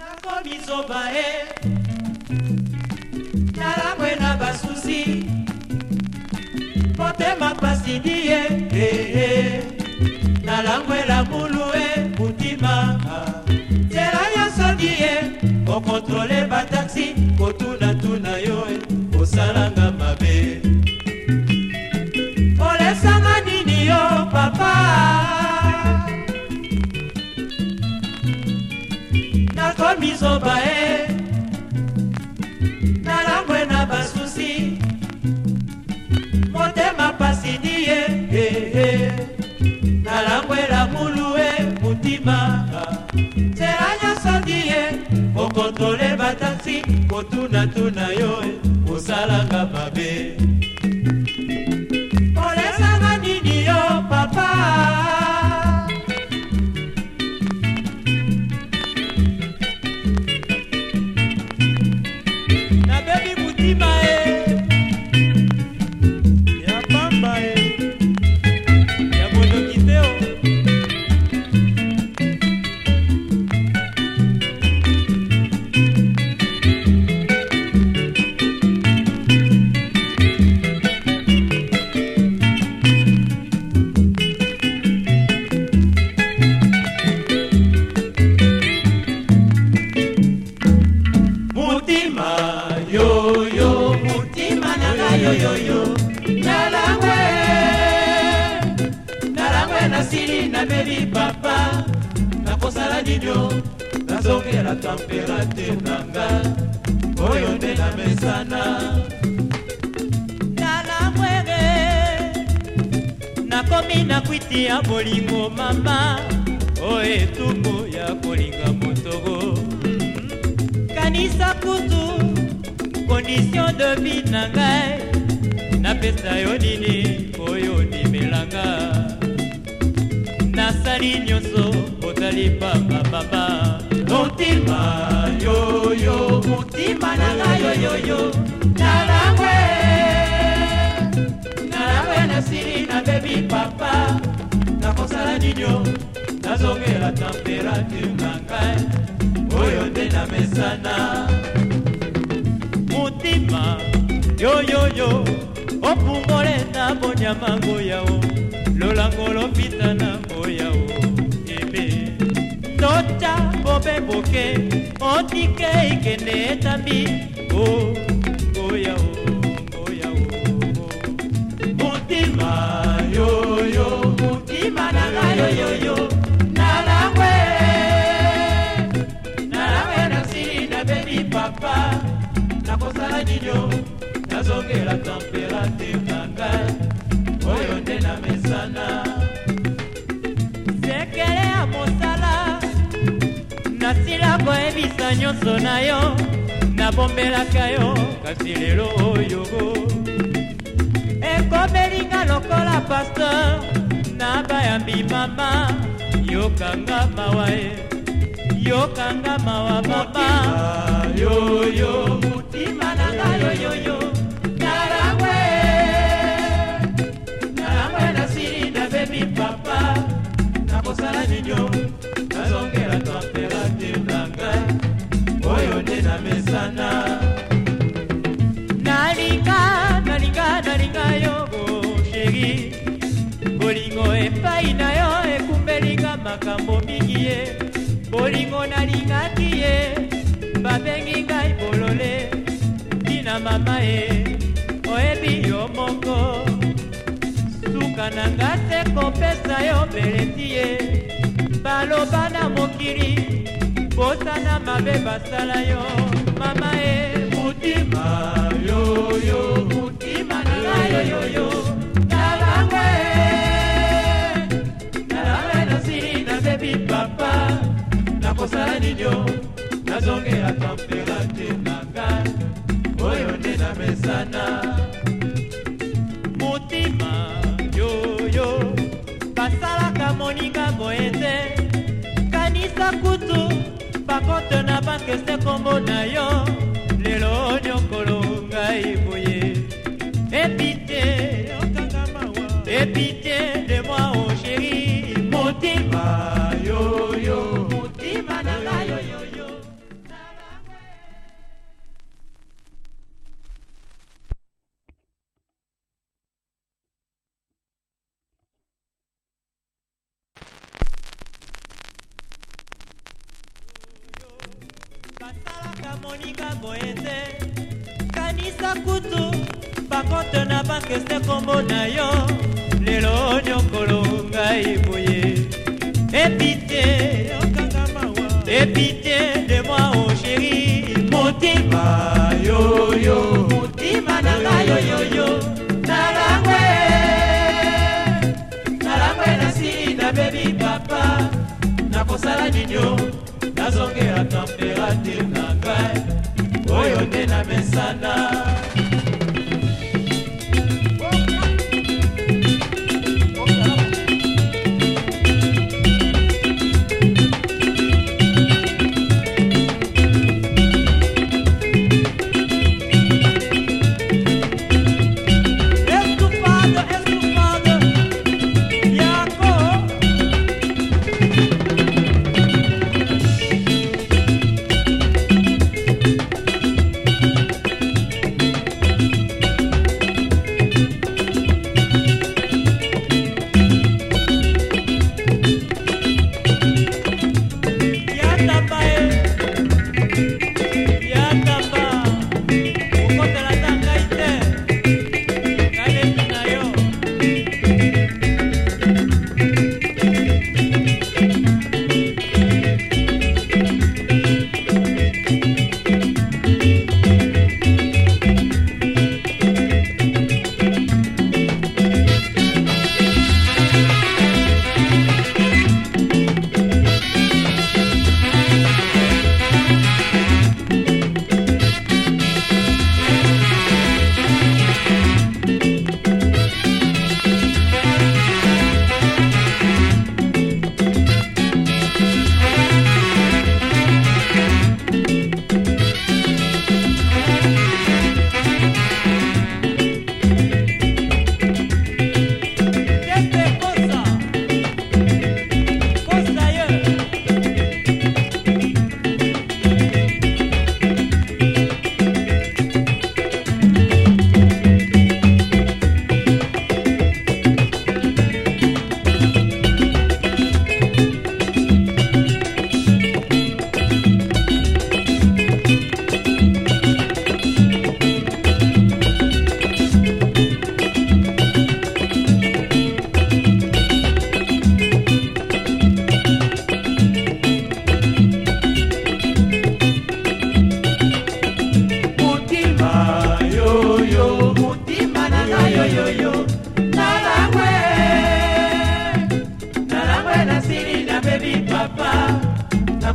nakomi zoba e tala mwe na basusi motema pasidie e, e, nalangwela mulu Motuna tuna nameli papa nakosala nino nazongela temperature na nga oyo nde namesana tala mwere nakomi na kwiti ya bolingo mama o etumbu ya kolinga motoro kanisa kutu condition de vie na ngai napesa yo nini oyo ndimelanga ozali nyonso ozali pamba pamba motima yoyo motima na ngai yoyoyo nalangwe nalangwe nasili nabebi papa nakosala nino nazongela temperature na ngai oyo nde namesana motima yoyoyo yo. koleta bonyama ngoyao lolango lopitana oyao ebe tota bobe boke otike ekende etambi o ngoyao ngoyao motima yoyo motima na ngai yoyoyo nalangwe nalangwe na sili nabebi papa nakosala nino nazongela temperature ebisa nyonso na yo nabombelaka yo kasi lelo oyo ekomelinga lokola paster nabayambi mama yokanga mawa ye yokanga mawa mama yoyo mutima na ngai bolole tina mama e oyebi yo moko suka na nga te kopesa yo beleti ye baloba na mokili bosana mabe basala yo mama e mutima yoyo mutima na ngai yoyoyo yo. bolingo ete kanisa kutu bakonte na banke se kombo na yo lelo nyokolo ngai boye epite epite de moi o oh sheri motima yo eza boye te kanisa kutu bakonte na banke se kombo na yo lelo nyokolo ngai boye epite yokanga mawa epite de moi o oh sheri motima yoyo motima na ngai yoyoyo nalangwe nalangwe nasili nabebi papa nakosala nino nazongela temperature na nyamesana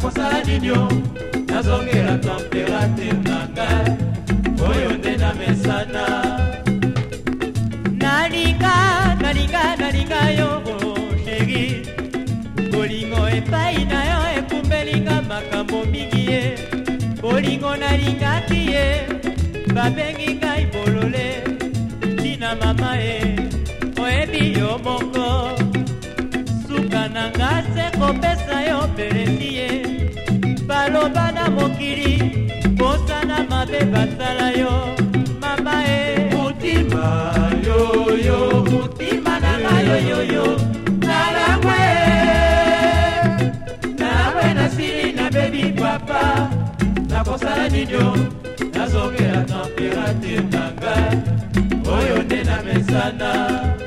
nakosala ninio nazongela temperature na ngai oyo nde namesana nalinga nalinga nalinga yo sheri oh, bolingo epai na yo ekumbelinga makambo mingi ye bolingo nalingaki ye babengi ngai bolole tina mama ye oyebi yo moko na nga se kopesa yo peleli ye baloba na mokili posana mabe basala yo mama e motima yoyo motima na nga yoyoyo nalangwe nalangwe nasili nabebi papa nakosala nino nazongela temperature na ngai oyo nde na mesana